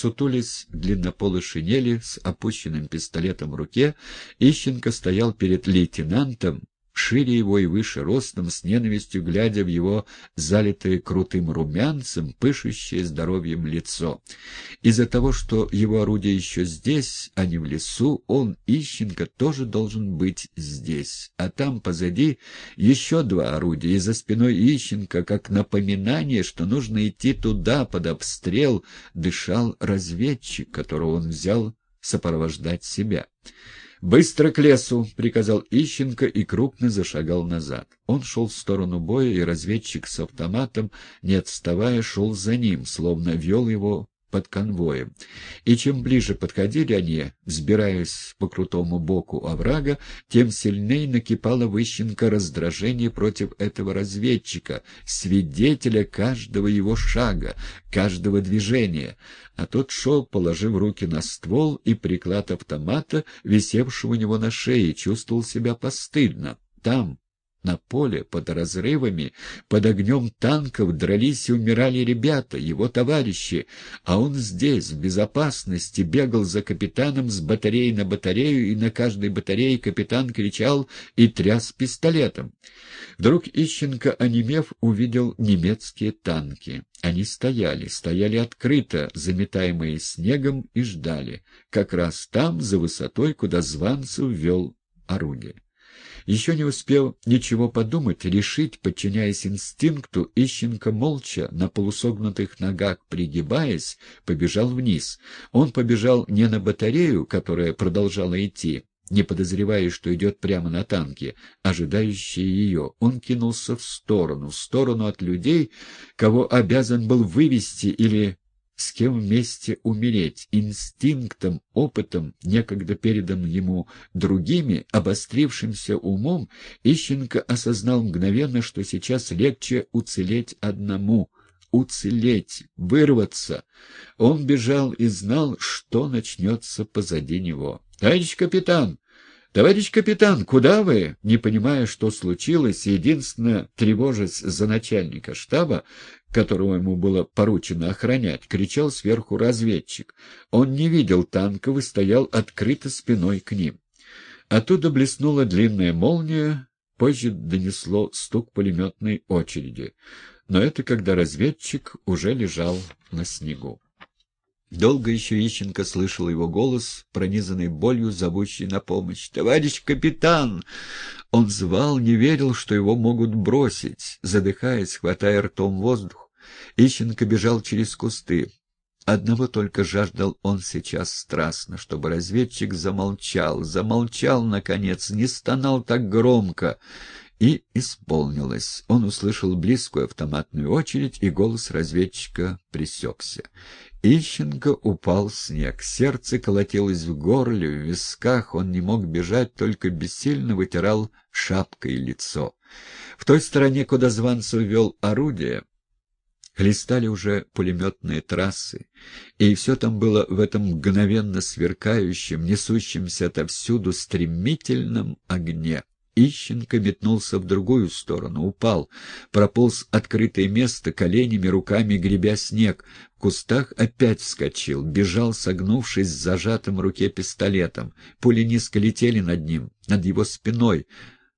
Сутулись длиннополой шинели с опущенным пистолетом в руке, Ищенко стоял перед лейтенантом, шире его и выше ростом, с ненавистью глядя в его залитое крутым румянцем, пышущее здоровьем лицо. Из-за того, что его орудие еще здесь, а не в лесу, он, Ищенко, тоже должен быть здесь. А там, позади, еще два орудия, и за спиной Ищенко, как напоминание, что нужно идти туда, под обстрел, дышал разведчик, которого он взял сопровождать себя. «Быстро к лесу!» — приказал Ищенко и крупно зашагал назад. Он шел в сторону боя, и разведчик с автоматом, не отставая, шел за ним, словно вел его под конвоем. И чем ближе подходили они, взбираясь по крутому боку оврага, тем сильнее накипало Выщенко раздражение против этого разведчика, свидетеля каждого его шага, каждого движения. А тот шел, положив руки на ствол и приклад автомата, висевшего у него на шее, чувствовал себя постыдно. Там, на поле, под разрывами, под огнем танков дрались и умирали ребята, его товарищи, а он здесь, в безопасности, бегал за капитаном с батареи на батарею, и на каждой батарее капитан кричал и тряс пистолетом. Вдруг Ищенко, онемев, увидел немецкие танки. Они стояли, стояли открыто, заметаемые снегом, и ждали, как раз там, за высотой, куда Званцев вел орудие. Еще не успел ничего подумать, решить, подчиняясь инстинкту, Ищенко молча, на полусогнутых ногах пригибаясь, побежал вниз. Он побежал не на батарею, которая продолжала идти, не подозревая, что идет прямо на танки, ожидающие ее. Он кинулся в сторону, в сторону от людей, кого обязан был вывести или с кем вместе умереть, инстинктом, опытом, некогда передан ему другими, обострившимся умом, Ищенко осознал мгновенно, что сейчас легче уцелеть одному — уцелеть, вырваться. Он бежал и знал, что начнется позади него. «Товарищ капитан!» «Товарищ капитан, куда вы?» Не понимая, что случилось, единственно тревожась за начальника штаба, которого ему было поручено охранять, кричал сверху разведчик. Он не видел танков и стоял открыто спиной к ним. Оттуда блеснула длинная молния, позже донесло стук пулеметной очереди. Но это когда разведчик уже лежал на снегу. Долго еще Ищенко слышал его голос, пронизанный болью, зовущий на помощь. «Товарищ капитан!» Он звал, не верил, что его могут бросить, задыхаясь, хватая ртом воздух. Ищенко бежал через кусты. Одного только жаждал он сейчас страстно, чтобы разведчик замолчал, замолчал, наконец, не стонал так громко. И исполнилось. Он услышал близкую автоматную очередь, и голос разведчика пресекся. Ищенко упал в снег. Сердце колотилось в горле, в висках. Он не мог бежать, только бессильно вытирал шапкой лицо. В той стороне, куда Званцев вел орудие, хлестали уже пулеметные трассы, и все там было в этом мгновенно сверкающем, несущемся отовсюду стремительном огне. Ищенко метнулся в другую сторону, упал, прополз открытое место, коленями, руками гребя снег. В кустах опять вскочил, бежал, согнувшись с зажатым в руке пистолетом. Пули низко летели над ним, над его спиной,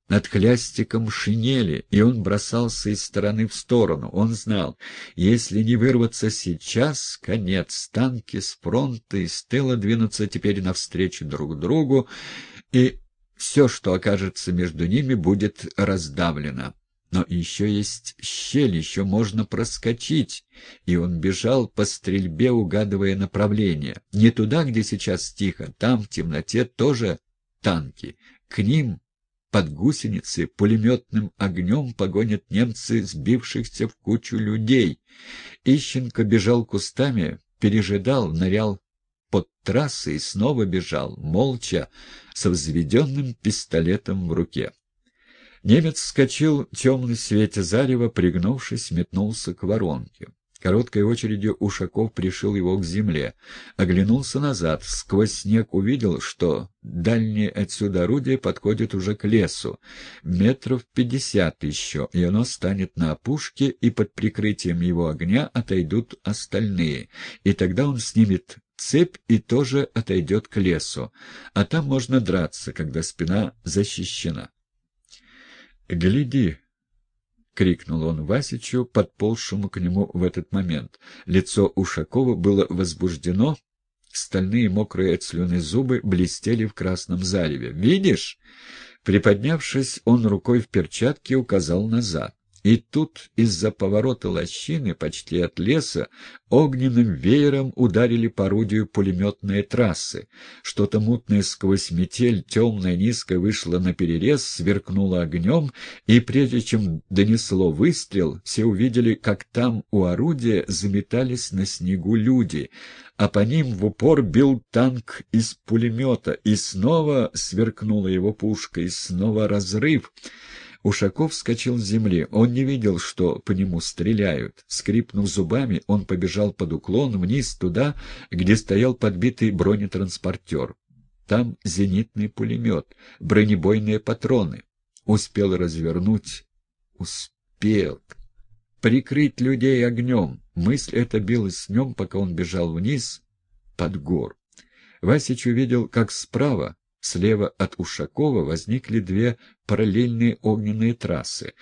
над хлястиком шинели, и он бросался из стороны в сторону. Он знал, если не вырваться сейчас, конец. Танки с фронта и с тыла двинутся теперь навстречу друг другу, и все, что окажется между ними, будет раздавлено. Но еще есть щель, еще можно проскочить. И он бежал по стрельбе, угадывая направление. Не туда, где сейчас тихо, там в темноте тоже танки. К ним под гусеницы пулеметным огнем погонят немцы сбившихся в кучу людей. Ищенко бежал кустами, пережидал, нырял под трассой и снова бежал, молча, со взведенным пистолетом в руке. Немец вскочил в темном свете зарева, пригнувшись, метнулся к воронке. Короткой очередью Ушаков пришил его к земле. Оглянулся назад. Сквозь снег увидел, что дальнее отсюда орудие подходит уже к лесу. Метров пятьдесят еще, и оно станет на опушке, и под прикрытием его огня отойдут остальные. И тогда он снимет цепь и тоже отойдет к лесу. А там можно драться, когда спина защищена. «Гляди!» — крикнул он Васичу, подползшему к нему в этот момент. Лицо Ушакова было возбуждено, стальные мокрые от слюны зубы блестели в красном заливе. «Видишь?» Приподнявшись, он рукой в перчатке указал назад. И тут из-за поворота лощины, почти от леса, огненным веером ударили по орудию пулеметные трассы. Что-то мутное сквозь метель, темное, низко вышло на перерез, сверкнуло огнем, и прежде чем донесло выстрел, все увидели, как там у орудия заметались на снегу люди, а по ним в упор бил танк из пулемета, и снова сверкнула его пушка, и снова разрыв — Ушаков вскочил с земли. Он не видел, что по нему стреляют. Скрипнув зубами, он побежал под уклон вниз туда, где стоял подбитый бронетранспортер. Там зенитный пулемет, бронебойные патроны. Успел развернуть. Успел. Прикрыть людей огнем. Мысль эта билась с нем, пока он бежал вниз под гор. Васич увидел, как справа, Слева от Ушакова возникли две параллельные огненные трассы.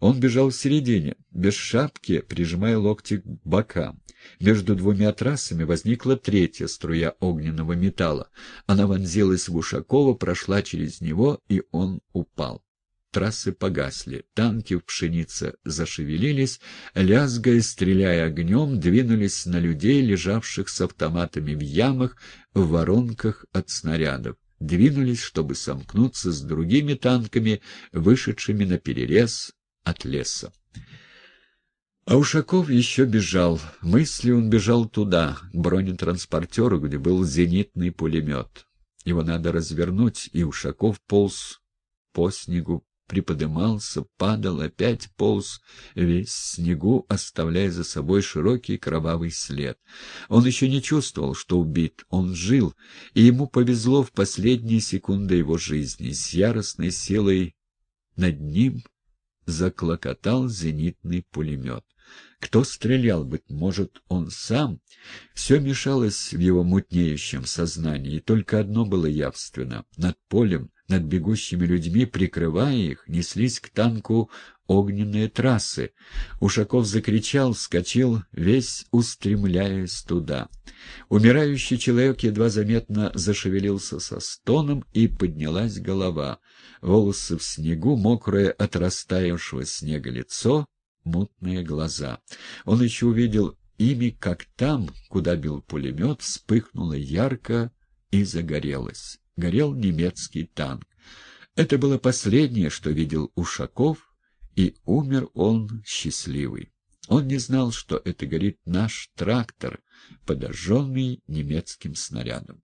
Он бежал в середине, без шапки, прижимая локти к бокам. Между двумя трассами возникла третья струя огненного металла. Она вонзилась в Ушакова, прошла через него, и он упал. Трассы погасли, танки в пшенице зашевелились, лязгая, стреляя огнем, двинулись на людей, лежавших с автоматами в ямах, в воронках от снарядов двинулись, чтобы сомкнуться с другими танками, вышедшими на перерез от леса. А Ушаков еще бежал. Мысли он бежал туда, к бронетранспортеру, где был зенитный пулемет. Его надо развернуть, и Ушаков полз по снегу приподымался, падал, опять полз весь снегу, оставляя за собой широкий кровавый след. Он еще не чувствовал, что убит, он жил, и ему повезло в последние секунды его жизни. С яростной силой над ним заклокотал зенитный пулемет. Кто стрелял, быть может, он сам? Все мешалось в его мутнеющем сознании, и только одно было явственно. Над полем над бегущими людьми, прикрывая их, неслись к танку огненные трассы. Ушаков закричал, вскочил, весь устремляясь туда. Умирающий человек едва заметно зашевелился со стоном, и поднялась голова. Волосы в снегу, мокрое от растаявшего снега лицо, мутные глаза. Он еще увидел ими, как там, куда бил пулемет, вспыхнуло ярко и загорелось горел немецкий танк. Это было последнее, что видел Ушаков, и умер он счастливый. Он не знал, что это горит наш трактор, подожженный немецким снарядом.